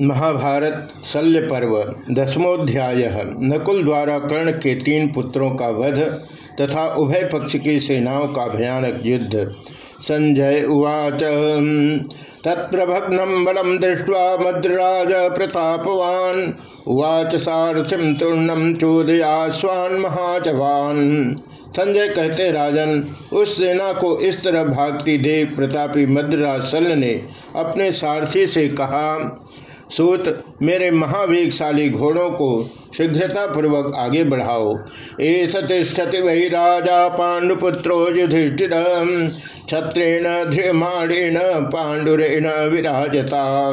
महाभारत शल्य पर्व दसमोध्याय नकुल द्वारा कर्ण के तीन पुत्रों का वध तथा उभय पक्ष की सेनाओं का भयानक युद्ध। संजय उवाच तत्प्रभग्नम बलम दृष्ट्वा मद्राज प्रतापवान। उवाच सारथिम तूर्णम चोदया स्वान महाजवान। संजय कहते, राजन, उस सेना को इस तरह भागती देव प्रतापी मद्राज शल्य ने अपने सारथी से कहा सूत मेरे महावेगशाली घोड़ों को शीघ्रता पूर्वक आगे बढ़ाओ। ए तिष्ठति वही राजा पांडुपुत्रो युधिष्ठिर, छत्रेण ध्रियमाणेन पांडुरेण विराजता।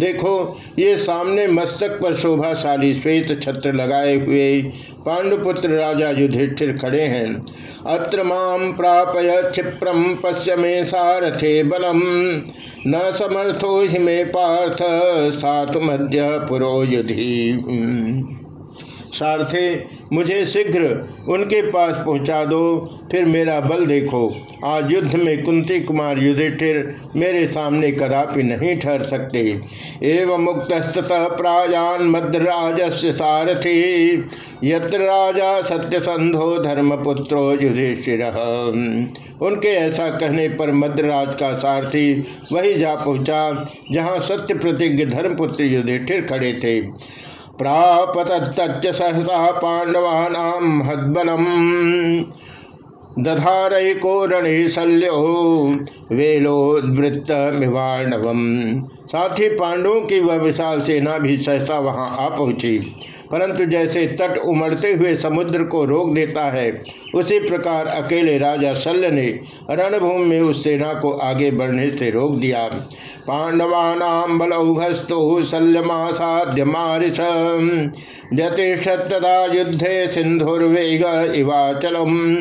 देखो, ये सामने मस्तक पर शोभाशाली श्वेत छत्र लगाए हुए पांडुपुत्र राजा युधिष्ठिर खड़े हैं। अत्र माम प्रापय क्षिप्रम पश्य में सारथे बलम। न समर्थो हिमे पार्थ सात मध्य पुरोयुधि सारथे मुझे शीघ्र उनके पास पहुँचा दो, फिर मेरा बल देखो। आज युद्ध में कुंती कुमार युधिष्ठिर मेरे सामने कदापि नहीं ठहर सकते। एवं मुक्त प्रायान मद्राज से सारथी यत्र राजा सत्यसंधो धर्मपुत्रो युधिष्ठिर। उनके ऐसा कहने पर मद्राज का सारथी वही जा पहुँचा, जहाँ सत्य प्रतिज्ञ धर्मपुत्र युधिष्ठिर खड़े थे। प्रापत सहसा पांडवानाम हद्बलम दधारको रणे शल्यो वेलोद्वृत्त मिवाणवम साथ ही पांडवों की वह विशाल सेना भी सहसा वहाँ आ पहुँची। परंतु जैसे तट उमड़ते हुए समुद्र को रोक देता है, उसी प्रकार अकेले राजा शल्य ने रणभूमि में उस सेना को आगे बढ़ने से रोक दिया। पांडवा नाम पांडवानाम बलौघस्तो शल्यमासाद्य मारिश जतिषदा युद्धे सिंधुर्वेग इवाचलम।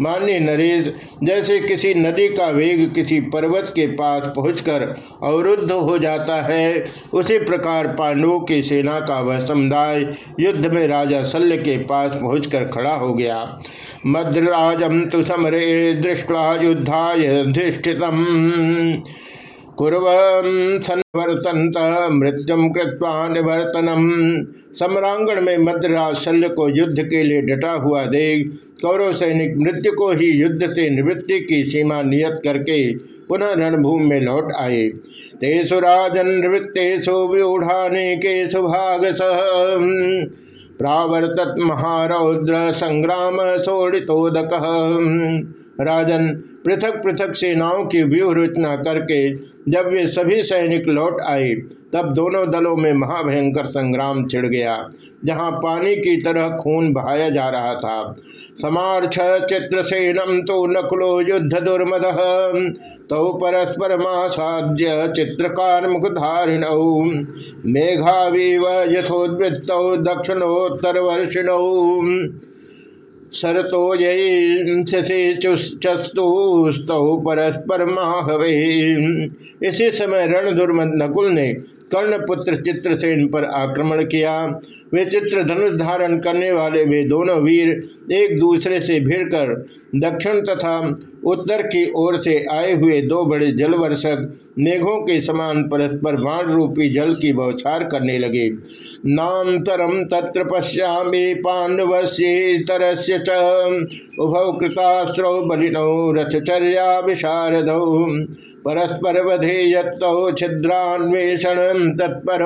मान्य नरेश, जैसे किसी नदी का वेग किसी पर्वत के पास पहुंचकर अवरुद्ध हो जाता है, उसी प्रकार पांडवों की सेना का वह समुदाय युद्ध में राजा शल्य के पास पहुंचकर खड़ा हो गया। मद्राजम तु समरे युद्धा युद्धाधिष्ठित कुरन संवर्तंत मृत्युम कृत्वा निवर्तनम सम्रांगण में मद्राज शल्य को युद्ध के लिए डटा हुआ देख कौरव सैनिक मृत्यु को ही युद्ध से निवृत्ति की सीमा नियत करके पुनः रणभूमि में लौट आए। तेसु राजन निवृत्तेषु व्यूढ़ाने के सुभाग प्रावर्तत महारौद्र संग्राम सोड़ितोदक। राजन पृथक पृथक सेनाओं की व्यूह रचना करके जब वे सभी सैनिक लौट आए, तब दोनों दलों में महाभयंकर संग्राम छिड़ गया, जहाँ पानी की तरह खून बहाया जा रहा था। समार्थ चित्रसेनम तो नकुलो युद्ध दुर्मद तो परस्पर मासाद्य चित्रकार मुखधारिण मेघावीव यथोद्वृत्त दक्षिणोत्तर वर्षिण शरतो परस्पर माहवे इसी समय रण दुर्मद नकुल ने कर्णपुत्र चित्रसेन पर आक्रमण किया। वे चित्र धनुष धारण करने वाले वे दोनों वीर एक दूसरे से भिड़कर दक्षिण तथा उत्तर की ओर से आए हुए दो बड़े जलवर्षक मेघों के समान परस्पर बाण रूपी जल की बौछार करने लगे। नान्तरम तत्र पश्यामी पांडवस्तर उभ कृतास्त्रो बलिनौ रथचर्या विशारदौ परस्पर वधे यौ छिद्रान्वेषण तत्पर।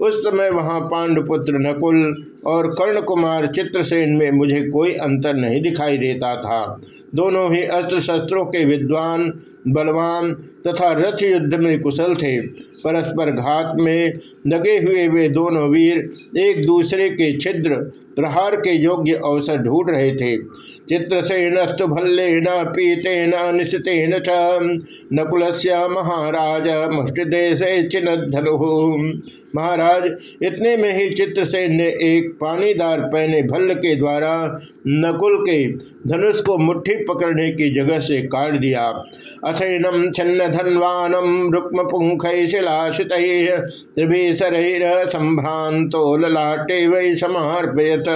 उस समय वहाँ पांडुपुत्र नकुल और कर्ण कुमार चित्रसेन में मुझे कोई अंतर नहीं दिखाई देता था। दोनों ही अस्त्र शस्त्रों के विद्वान बलवान तथा रथ युद्ध में कुशल थे। परस्पर घात में लगे हुए वे दोनों वीर एक दूसरे के छिद्र, प्रहार के योग्य अवसर ढूंढ रहे थे। चित्रसेनस्तु भल्लेन पीतेन निशितेन च। नकुल महाराज मुष्टिदेश चिन्हधनु महाराज, इतने में ही चित्रसेन ने एक पानीदार पहने भल्ल के द्वारा नकुल के धनुष को मुट्ठी पकड़ने की जगह से काट दिया। अथैनम छन्न धनवानम रुक्म पुंख शिलाशित त्रिभीसर संभ्रांतो ललाटे वै समर्पयत।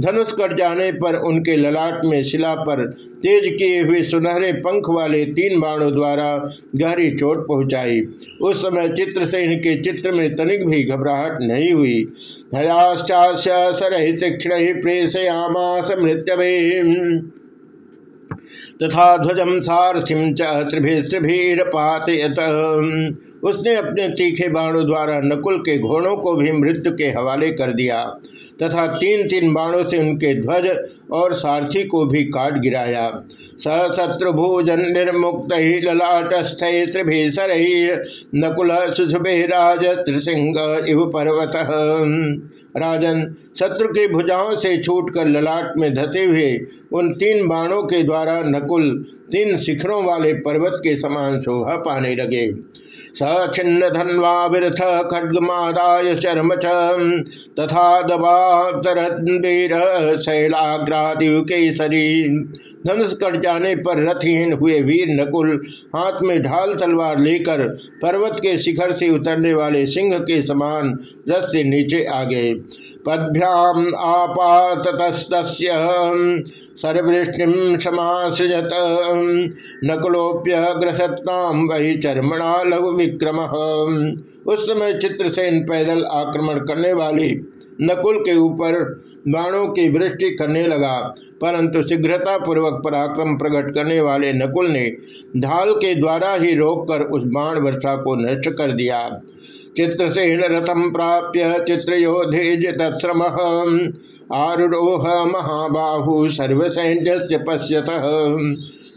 धनुष कट जाने पर उनके ललाट में शिला पर तेज किए हुए सुनहरे पंख वाले तीन बाणों द्वारा गहरी चोट पहुंचाई। उस समय चित्रसेन के चित्र में तनिक भी घबराहट नहीं हुई। हयाश्चास्य सरहि तीक्षण प्रेषयामास मृत्यवे। तथा ध्वज सारथिम च उसने अपने तीखे बाणों द्वारा नकुल के घोड़ों को भी मृत्यु के हवाले कर दिया, तथा तीन तीन बाणों से उनके ध्वज और सारथी को भी काट गिराया। सशत्रुभुजन निर्मुक्त ही ललाटस्थ त्रिभीसर नकुल सुशुभे राज त्रिसिंह इव पर्वत। राजन, शत्रु की भुजाओं से छूटकर ललाट में धसे हुए उन तीन बाणों के द्वारा नकुल तीन शिखरों वाले पर्वत के समान शोभा पाने लगे। सचिन्न धनवा विरथ खड्गमादाय चरम तथा दबावीर शैलाग्रादिव केसरी धनुष कट जाने पर रथहीन हुए वीर नकुल हाथ में ढाल तलवार लेकर पर्वत के शिखर से उतरने वाले सिंह के समान रथ से नीचे आ गए। पदभ्याम आपातस्त सर्वृष्टि समासृजत। नकुलोप्य ग्रसताम वही चर्मणा लघु विक्रम। उस समय चित्रसेन पैदल आक्रमण करने वाली नकुल के ऊपर बाणों की वृष्टि करने लगा, परंतु शीघ्रता पूर्वक पराक्रम प्रकट करने वाले नकुल ने ढाल के द्वारा ही रोककर उस बाण वर्षा को नष्ट कर दिया। चित्रसेन रथम प्राप्य चित्रयोधे जितश्रम आरूढ़ महाबाहु सर्वसैन्य पश्यत।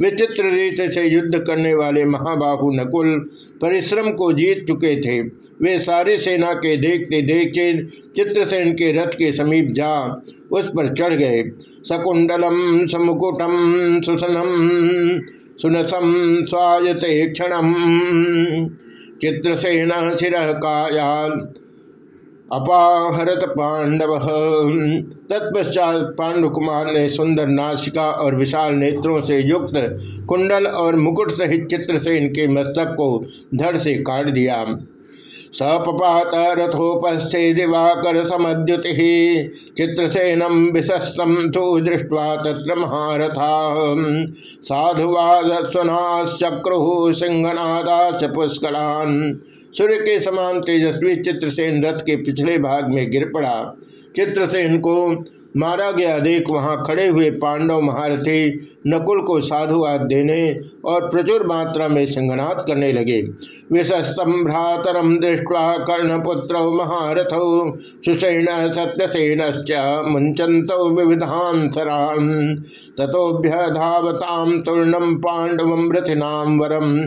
विचित्र रीत से युद्ध करने वाले महाबाहु नकुल परिश्रम को जीत चुके थे। वे सारी सेना के देखते देखते चित्रसेन के रथ के समीप जा उस पर चढ़ गए। सकुंडलम समुकुटम, सुसनम, सुनसम स्वायते क्षण चित्रसेन शिर काया अपाहरत पांडव तत्पश्चात पांडु कुमार ने सुंदर नाशिका और विशाल नेत्रों से युक्त कुंडल और मुकुट सहित चित्रसेन के मस्तक को धड़ से काट दिया। सपपात रथोपस्थे दिवाकर समद्युति। चित्रसेनम विशस्तम तो दृष्टवा तत्र महारथा। साधुवाद स्वनाश्रु सिंहनादा च पुष्कलान। सूर्य के समान तेजस्वी चित्रसेन रथ के पिछले भाग में गिर पड़ा। चित्रसेन को मारा गया। देख, वहाँ खड़े हुए पांडव महारथी नकुल को साधुवाद देने और प्रचुर मात्रा में संगनात करने लगे। विशस्तम भ्रातरम दृष्टवा कर्णपुत्र महारथ, सुषेण सत्यसेन मुंचत विविधान सरान तथोभ्य धावताम तूर्णम पांडव रथिनाम वरम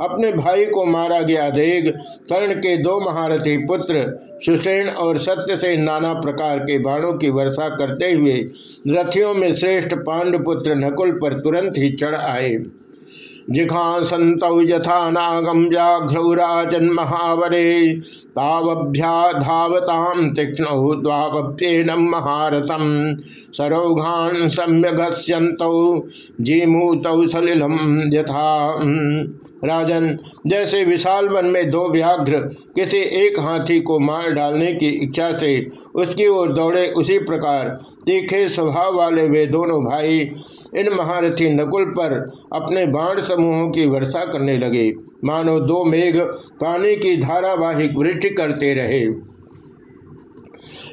अपने भाई को मारा गया। देख कर्ण के दो महारथी पुत्र सुसेन और सत्य से नाना प्रकार के बाणों की वर्षा करते हुए रथियों में श्रेष्ठ पांडुपुत्र नकुल पर तुरंत ही चढ़ आए। जिघासत यथा नागम व्याघ्रौराजन महावरे तावभ्या धावताम तीक्ष्ण द्वाप्येनम महारथम सरोघान सम्यघस्यंत जीमूत सलिलम यथा। राजन, जैसे विशाल वन में दो व्याघ्र किसी एक हाथी को मार डालने की इच्छा से उसकी ओर दौड़े उसी प्रकार तीखे स्वभाव वाले वे दोनों भाई इन महारथी नकुल पर अपने बाण समूहों की वर्षा करने लगे। मानो दो मेघ पानी की धारावाहिक वृष्टि करते रहे।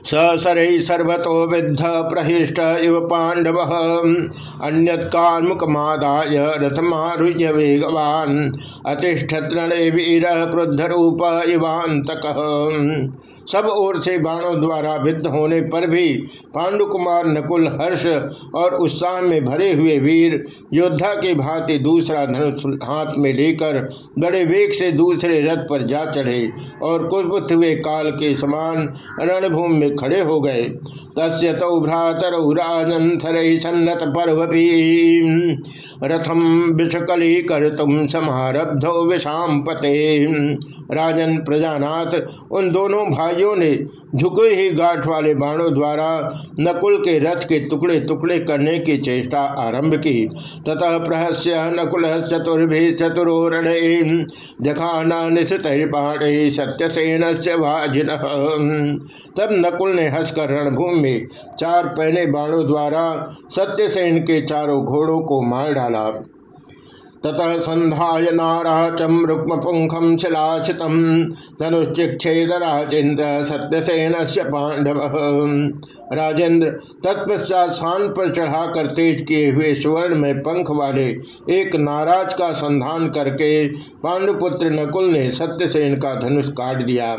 सर सर्वतो विद्ध प्रहिष्ट इव पांडव। अन्यत्मुखमादाय रथमारुह्य वेगवान। अतिष्ठत वीर क्रुद्ध रूप इवांतक सब ओर से बाणों द्वारा विद्ध होने पर भी पांडुकुमार नकुल हर्ष और उत्साह में भरे हुए वीर योद्धा के भांति दूसरा धनुष हाथ में लेकर बड़े वेग से दूसरे रथ पर जा चढ़े और कुछ हुए काल के समान रणभूमि में खड़े हो गए। तस्य तो भ्रातरौ राजन सन्नत पर्व रथम विषकली कर तुम समारब्धो विषाम पते राजन प्रजानाथ, उन दोनों भाइयों ने झुके ही गाठ वाले बाणों द्वारा नकुल के रथ के टुकड़े टुकड़े करने की चेष्टा आरंभ की। ततः प्रहस्य नकुल चतुर्भि चतुरोरण जखाना निशितर्पाणे सत्यसेन से भाजिन तब नकुल ने हंसकर रणभूमि में चार पहने बाणों द्वारा सत्यसेन के चारों घोड़ों को मार डाला। ततः संध्याय नाराचम रुक्म पुंखम शिलाशित धनुश्चिक्षेद राजेन्द्र सत्यसेन से पांडव राजेंद्र तत्पश्चात शान पर चढ़ाकर तेज किए हुए स्वर्ण में पंख वाले एक नाराज़ का संधान करके पांडुपुत्र नकुल ने सत्यसेन का धनुष काट दिया।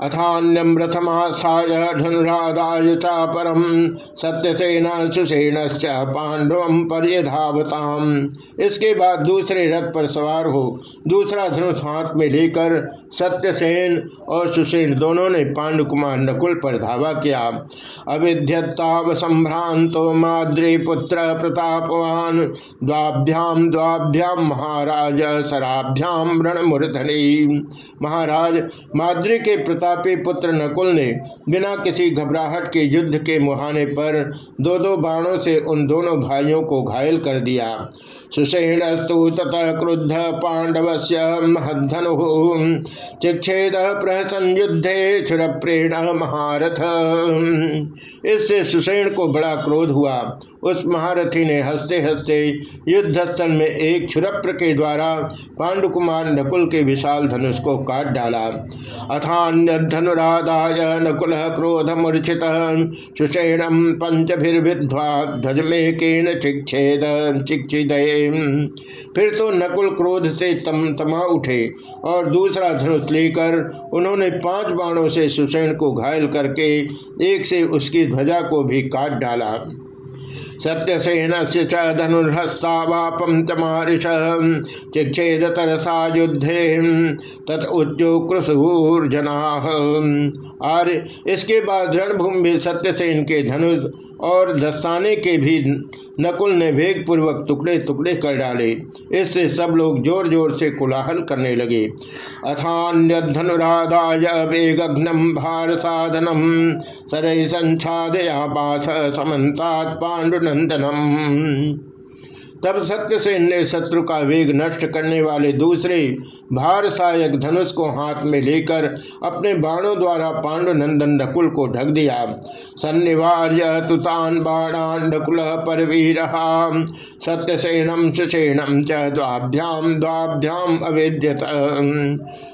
अथान्यम रथमासाय धनुराधाय चापरम सत्यसेन सुसेन पांडव पर्यधावताम। इसके बाद दूसरे रथ पर सवार हो दूसरा धनुष हाथ में लेकर सत्यसेन और सुसेन दोनों ने पांडु कुमार नकुल पर धावा किया। अविध्यताव संभ्रांतो माद्री पुत्र प्रतापवान द्वाभ्याम द्वाभ्याम महाराज सराभ्याम रणमूर्धनि। महाराज, माद्री के प्रताप प्रतापी पुत्र नकुल ने बिना किसी घबराहट के युद्ध के मुहाने पर दो दो बाणों से उन दोनों भाइयों को घायल कर दिया। सुषेणस्तु ततः क्रुद्ध पांडव से महधनु प्रहसन युद्धे क्षुरप्रेण महारथ। इससे सुषेण को बड़ा क्रोध हुआ उस महारथी ने हँसते हँसते युद्ध स्थल में एक क्षुरप्र के द्वारा पांडुकुमार नकुल के विशाल धनुष को काट डाला। अथान्य धनुराधाय नकुल क्रोध मूर्छित सुषेणम पंचभिर्विध्वा ध्वज में चिक्षिद फिर तो नकुल क्रोध से तम तमा उठे और दूसरा धनुष लेकर उन्होंने पाँच बाणों से सुषेण को घायल करके एक से उसकी ध्वजा को भी काट डाला। सत्यसेन से धनुर्हस्तावापम च मारिष। चिक्षेद तरसा युद्धे तत्उच्चो कृषूर्जना आर्य, इसके बाद रणभूमि सत्यसेन के धनुष और दस्ताने के भी नकुल ने वेग पूर्वक टुकड़े टुकड़े कर डाले। इससे सब लोग ज़ोर ज़ोर से कुलाहल करने लगे। अथान्य धनुराधा वेगघ्नम भार साधनम सरय संछादया पाथ समन्तात पांडुनंदनम तब सत्यसेन ने शत्रु का वेग नष्ट करने वाले दूसरे भार सहायक धनुष को हाथ में लेकर अपने बाणों द्वारा पांडुनंदन नकुल को ढक दिया। सन्निवार्य तुतान बाणान नकुल परवीर सत्यसेनम सुसेनम च द्वाभ्याम द्वाभ्याम अवेद्यत।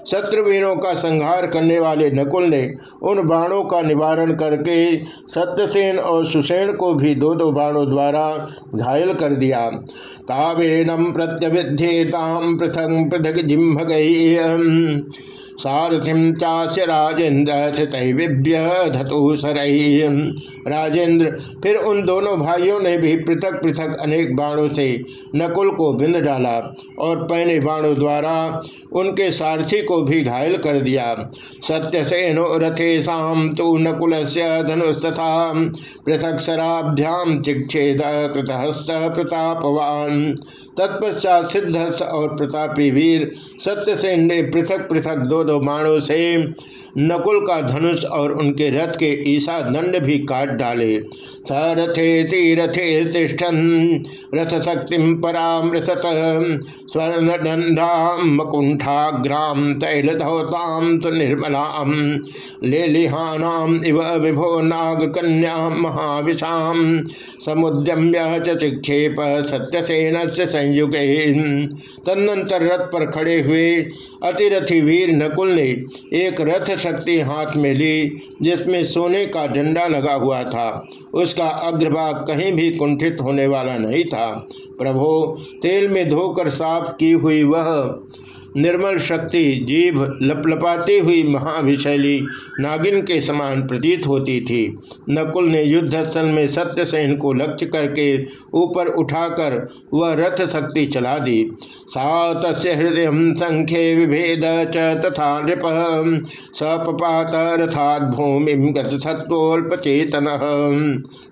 शत्रुवीरों का संहार करने वाले नकुल ने उन बाणों का निवारण करके सत्यसेन और सुसेन को भी दो दो बाणों द्वारा घायल कर दिया। तावेनम प्रत्यभिध्येताम पृथक पृथक जिम्भ गई सारथिम चास्य राजेंद्र धतु सरही राजेंद्र, फिर उन दोनों भाइयों ने भी पृथक पृथक अनेक बाणों से नकुल को बिंद डाला और पहने बाणों द्वारा उनके सारथी को भी घायल कर दिया। सत्यसेनो रथे शाम तो नकुल से धनुस्तथा। पृथक शराभ्याम चिक्षेद कृतहस्त प्रतापवान। तत्पश्चात सिद्धस्थ और प्रतापी वीर सत्यसेन ने पृथक पृथक दो दो बाणों से नकुल का धनुष और उनके रथ के ईसा दंड भी काट डाले। सरथे तीरथे तिष्ठन रथ शक्ति परामृत स्वर्ण दंडाम मकुंठाग्राम तैल धौताम निर्मलाम ले लिहानाम इव विभो नाग कन्या महाविषाम समुद्यम्य चिक्षेप सत्यसेन से संयुग। तदनंतर रथ पर खड़े हुए अतिरथी वीर नकुल ने एक रथ शक्ति हाथ में ली, जिसमें सोने का डंडा लगा हुआ था। उसका अग्रभाग कहीं भी कुंठित होने वाला नहीं था। प्रभो, तेल में धोकर साफ़ की हुई वह निर्मल शक्ति जीभ लपलपाती हुई महाविशैली नागिन के समान प्रतीत होती थी। नकुल ने युद्ध स्थल में सत्यसेन को लक्ष्य करके ऊपर उठाकर वह रथ शक्ति चला दी। सात हृदय संख्य विभेद च तथा नृप। सपात रथात भूमि गतोल्पचेतन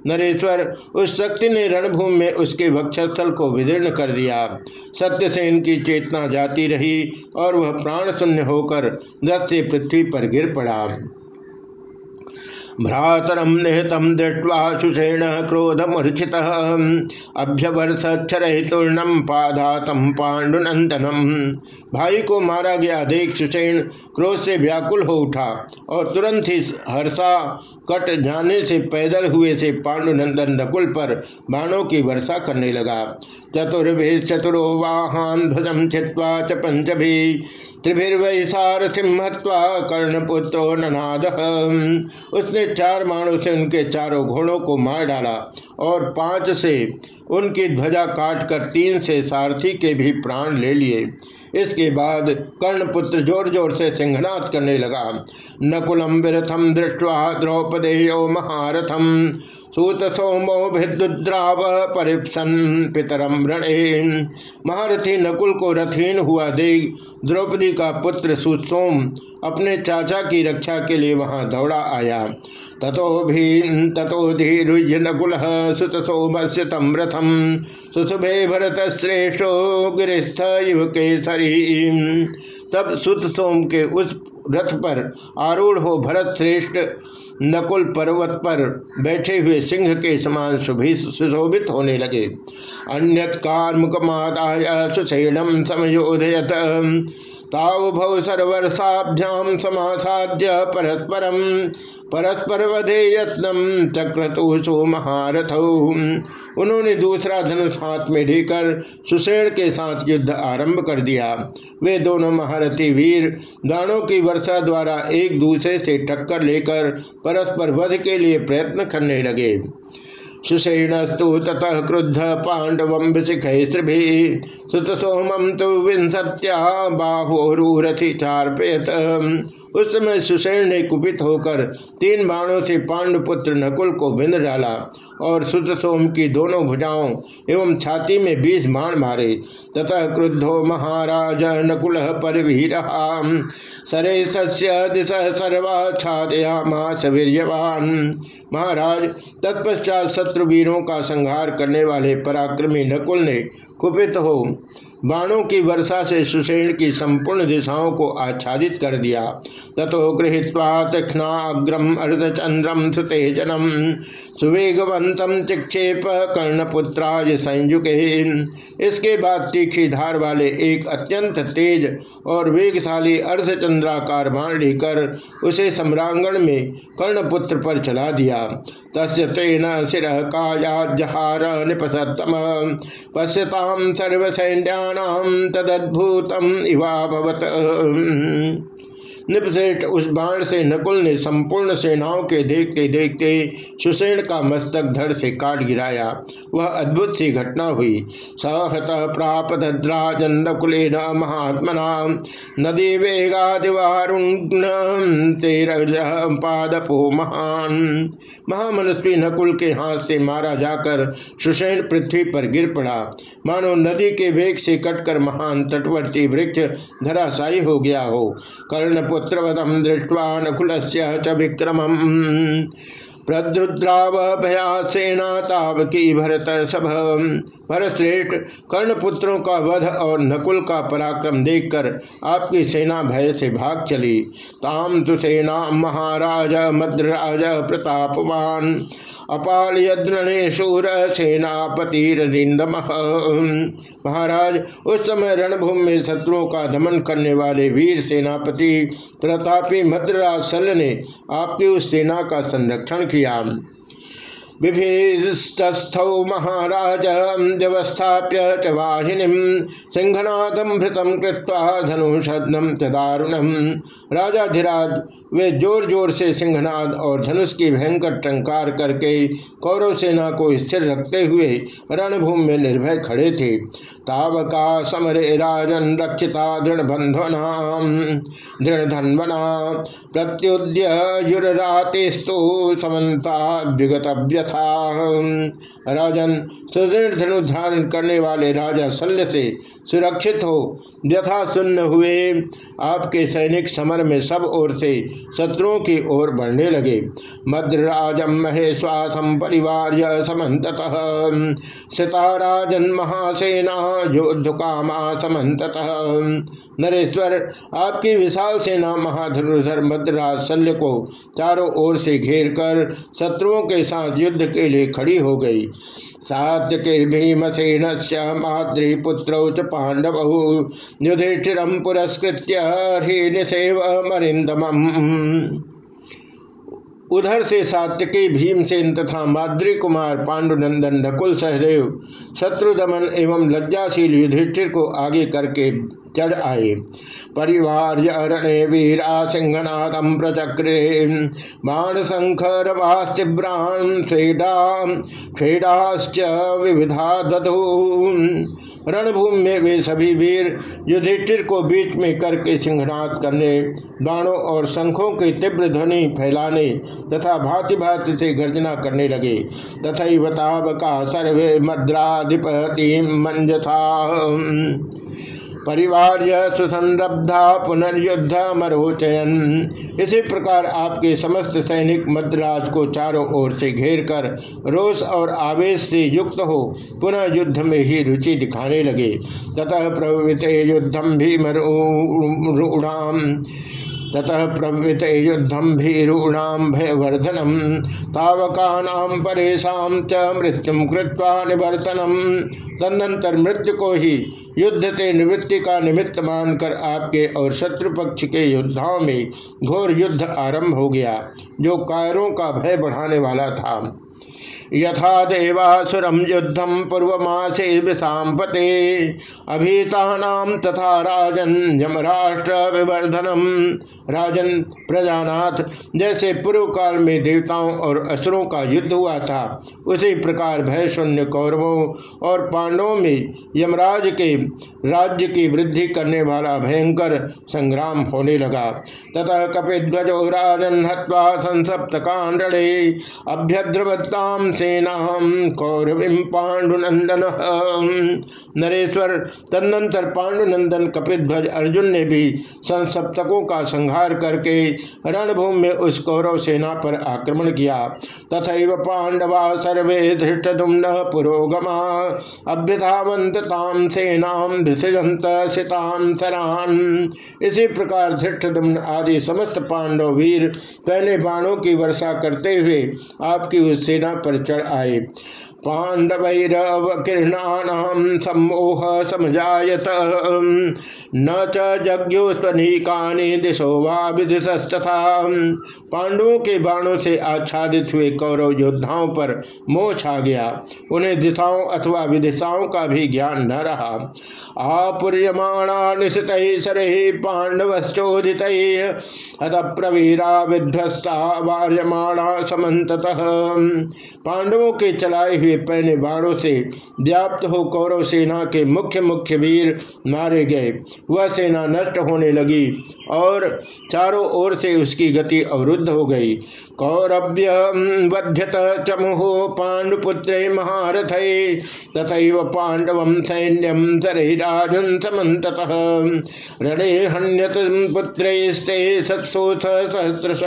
नरेश्वर उस शक्ति ने रणभूमि में उसके वक्षस्थल को विदीर्ण कर दिया। सत्यसेन की चेतना जाती रही। और वह प्राण शून्य होकर रथ से पृथ्वी पर गिर पड़ा। भ्रातरम निहतम दृष्ट्वा सुषेण क्रोधमूर्छित अभ्यवर्षरहितूर्णम पाधातम पांडुनंदनम भाई को मारा गया देख सुषेण क्रोध से व्याकुल हो उठा और तुरंत ही हर्षा कट जाने से पैदल हुए से पांडुनंदन नकुल पर बाणों की वर्षा करने लगा। चतुर्भि चतुरो वाहन ध्वजम छिवा च पंचभी त्रिभिर्वै सारथिम हत्वा कर्णपुत्रो ननाद। उसने चार मानों से उनके चारों घोड़ों को मार डाला और पाँच से उनकी ध्वजा काटकर तीन से सारथी के भी प्राण ले लिए। इसके बाद कर्णपुत्र ज़ोर ज़ोर से सिंहनाथ करने लगा। नकुलम विरथम दृष्टवा द्रौपदेयो महारथम सूत सोमो भिद्राव परिप्सन पितरम रणे महारथी नकुल को रथहीन हुआ देख द्रौपदी का पुत्र सुसोम अपने चाचा की रक्षा के लिए वहाँ दौड़ा आया। ततो भी ततो सुत सोमस्य तम रथम सुशुभे भरत श्रेष्ठो गिरिस्थ युव केसरी। तब सुत सोम के उस रथ पर आरूढ़ हो भरत श्रेष्ठ नकुल पर्वत पर बैठे हुए सिंह के समान सुशोभित होने लगे। अन्य कार्मुकमादाय सुशैलम समयोदयत। तावभव सर्वर्षाभ्याम समासाद्य परस्परम परस्पर वधे यत्नम चक्रतुषु महारथ। उन्होंने दूसरा धनुष हाथ में ढीकर सुषेण के साथ युद्ध आरंभ कर दिया। वे दोनों महारथी वीर दानों की वर्षा द्वारा एक दूसरे से टक्कर लेकर परस्पर वध के लिए प्रयत्न करने लगे। सुषेणस्तु ततः क्रुद्ध विशिख सुत सोमम तो विंसत्या बाहोरूरथि चार्पयत उस समय सुषेण ने कुपित होकर तीन बाणों से पांडुपुत्र नकुल को बिंद डाला। और शुद्ध सोम की दोनों भुजाओं एवं छाती में बीस बाण मारे। तथा क्रुद्धो महाराज नकुल पर भी सरे सर्वा छादया महासवीर्यवान महाराज, तत्पश्चात शत्रुवीरों का संहार करने वाले पराक्रमी नकुल ने कुपित हो बाणों की वर्षा से सुषेण की संपूर्ण दिशाओं को आच्छादित कर दिया। तथो गृहत्वा तीक्षणाग्रम अर्धचंद्रम सुतेजनम सुवेगवंतम चिक्षेप कर्णपुत्राज संयुगे। इसके बाद तीखी धार वाले एक अत्यंत तेज और वेगशाली अर्धचंद्राकार बाण लेकर उसे सम्रांगण में कर्णपुत्र पर चला दिया। तस्य तेन शिर काया जहार निपसतम पश्यताम सर्वसैन्यानाम तदद्भुतम इवाभवत। निपसेठ उस बाण से नकुल ने संपूर्ण सेनाओं के देखते देखते सुसेन का मस्तक धड़ से काट गिराया। वह अद्भुत सी घटना हुई। सहत प्राप धद्राजन नकुल महात्मना। नदी पादपो महान। महामनस्वी नकुल के हाथ से मारा जाकर सुसैन पृथ्वी पर गिर पड़ा। मानो नदी के वेग से कटकर महान तटवर्ती वृक्ष धराशायी हो गया हो। कर्णपुर पुत्रवदम दृष्ट्वा नकुल च विक्रम प्रद्रुद्राव भया सेना ताव की भरत सभ भरतश्रेष्ठ कर्णपुत्रों का वध और नकुल का पराक्रम देखकर आपकी सेना भय से भाग चली। ताम तु सेना महाराज मद्रराज प्रतापवान, अपाल यद्रणे शूर सेनापति महाराज, उस समय रणभूमि में शत्रुओं का दमन करने वाले वीर सेनापति प्रतापी मद्रराज सल ने आपकी उस सेना का संरक्षण किया। विभीस्तस्थौ महाराज व्यवस्थाप्य च वाहिनी सिंहनादम भृतम कृत्वा धनुषदम च दारुणम राजाधिराज वे ज़ोर ज़ोर से सिंहनाद और धनुष की भयंकर टंकार करके कौरव सेना को स्थिर रखते हुए रणभूमि में निर्भय खड़े थे। तावका समरे राजन रक्षिता दृढ़ बंधना दृढ़ धनवना प्रत्युद्य युरातेस्तु समन्ता विगत व्यथा राजन सुदृढ़ धनु धारण करने वाले राजा शल्य से सुरक्षित हो। व्यथा सुन्न हुए। आपके सैनिक समर में सब ओर से शत्रुओं की ओर बढ़ने लगे। मद्रराजम महेश्वासम परिवार सिताराजन महासेना योद्धुकामा समत नरेश्वर, आपकी विशाल सेना महाधनुधर मद्रराज शल्य को चारों ओर से घेर कर शत्रुओं के साथ युद्ध के लिए खड़ी हो गई। सात्यकिर्भीमसेन मातृपुत्रौ च पांडव युधिष्ठिर पुरस्कृत्य ह्रीनिसेव मरिंदम उधर से सात्यकी भीमसेन तथा माद्री कुमार पांडुनंदन नकुल सहदेव शत्रुदमन एवं लज्जाशील युधिष्ठिर को आगे करके चढ़ आए। परिवार रणे वीरा सिंहनादम प्रचक्रे बाण शंखर विविधा दधु। रणभूमि में वे सभी वीर युधिष्ठिर को बीच में करके सिंहनाद करने, बाणों और शंखों की तीव्र ध्वनि फैलाने तथा भांति भांति से गर्जना करने लगे। तथा बताब का सर्वे मद्राधिपति मंजथा परिवार सुसंरब्धा पुनर्युद्ध मरोचयन। इसी प्रकार आपके समस्त सैनिक मद्राज को चारों ओर से घेर कर रोष और आवेश से युक्त हो पुनः युद्ध में ही रुचि दिखाने लगे। ततः प्रवृत युद्धम भी मरूणाम ततः प्रवृत युद्धम भीरूणाम भयवर्धनम तावकानाम परेशान च मृत्यु कृत्वा निवर्तनम तदनंतर मृत्यु को ही युद्ध से निवृत्ति का निमित्त मानकर आपके और शत्रु पक्ष के योद्धाओं में घोर युद्ध आरंभ हो गया, जो कायरों का भय बढ़ाने वाला था। यथा देवासुरम युद्धम पूर्वमासे विषापते अभीता तथा राजन यमराष्ट्र विवर्धनम राजन प्रजानाथ, जैसे पूर्व काल में देवताओं और असुरों का युद्ध हुआ था, उसी प्रकार भय शून्य कौरवों और पांडवों में यमराज के राज्य की वृद्धि करने वाला भयंकर संग्राम होने लगा। तथा कपिध्वजो राजन हवा संसप्त कांडे अभ्यद्रवत्ताम सेना कौरविम पांडुनंदन। नरेश्वर, तदनंतर पांडुनंदन कपिध्वज अर्जुन ने भी संसप्तकों का संहार करके रणभूमि में उस कौरव सेना पर आक्रमण किया। तथा पांडवा सर्वे धृष्टुम्न पुरोगमा। अभ्यधावंतताम सेनाम विसजंत सिताम सरान। इसी प्रकार धृष्टुम्न आदि समस्त पांडव वीर पहले बाणों की वर्षा करते हुए आपकी उस सेना पर चढ़ आए पांडवैरवकीर्णानाम सम्मोह समझायत न च जज्ञोस्वनीकानि दिशो वा विदिशस्तथा। पांडवों के बाणों से आच्छादित हुए कौरव योद्धाओं पर मोह छा गया। उन्हें दिशाओं अथवा विदिशाओं का भी ज्ञान न रहा। आपुर्यमाणा निशित सरे पांडवश्चोदित। हत प्रवीरा विध्वस्ता वार्यमाणा समत पांडवों के चलाए हुए पहने बाणों से व्याप्त हो कौरव सेना के मुख्य मुख्य वीर मारे गए। वह सेना नष्ट होने लगी और चारों ओर से उसकी गति अवरुद्ध हो गई। कौरव्य वध्यत चमुह पांडुपुत्र महारथ तथा पांडव सैन्यम सरहिराजन समत रणे सहस्रश।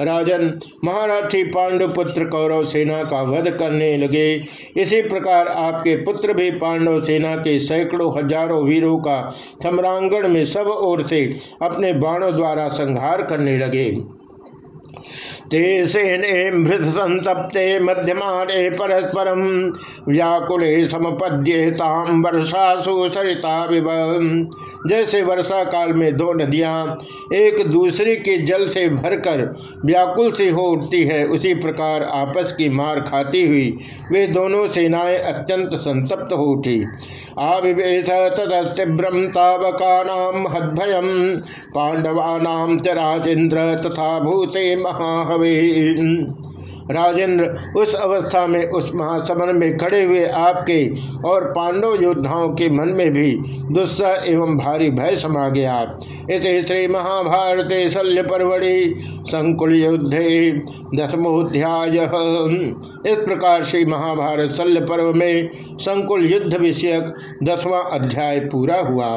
राजन महाराठी पांडुपुत्र कौरव सेना का वध करने लगे। इसी प्रकार आपके पुत्र भी पांडव सेना के सैकड़ों हज़ारों वीरों का सम्रांगण में सब ओर से अपने बाणों द्वारा संहार करने लगे। ते सेनेभृत संतप्ते मध्यमाने परस्परम व्याकुले समपद्येताम वर्षासु सरिता जैसे वर्षा काल में दो नदियाँ एक दूसरे के जल से भरकर व्याकुल से हो उठती है, उसी प्रकार आपस की मार खाती हुई वे दोनों सेनाएँ अत्यंत संतप्त हो उठी। आविवेश तदस्तीव्रम तावका हद्भयम पांडवानाम च राजेन्द्र तथा भूते महाहवे। राजेंद्र, उस अवस्था में, उस महासमन में खड़े हुए आपके और पांडव योद्धाओं के मन में भी दुस्सह एवं भारी भय समा गया। इस श्री महाभारत शल्य परवड़ी संकुल युद्धे दसमोध्याय इस प्रकार श्री महाभारत शल्य पर्व में संकुल युद्ध विषयक दसवां अध्याय पूरा हुआ।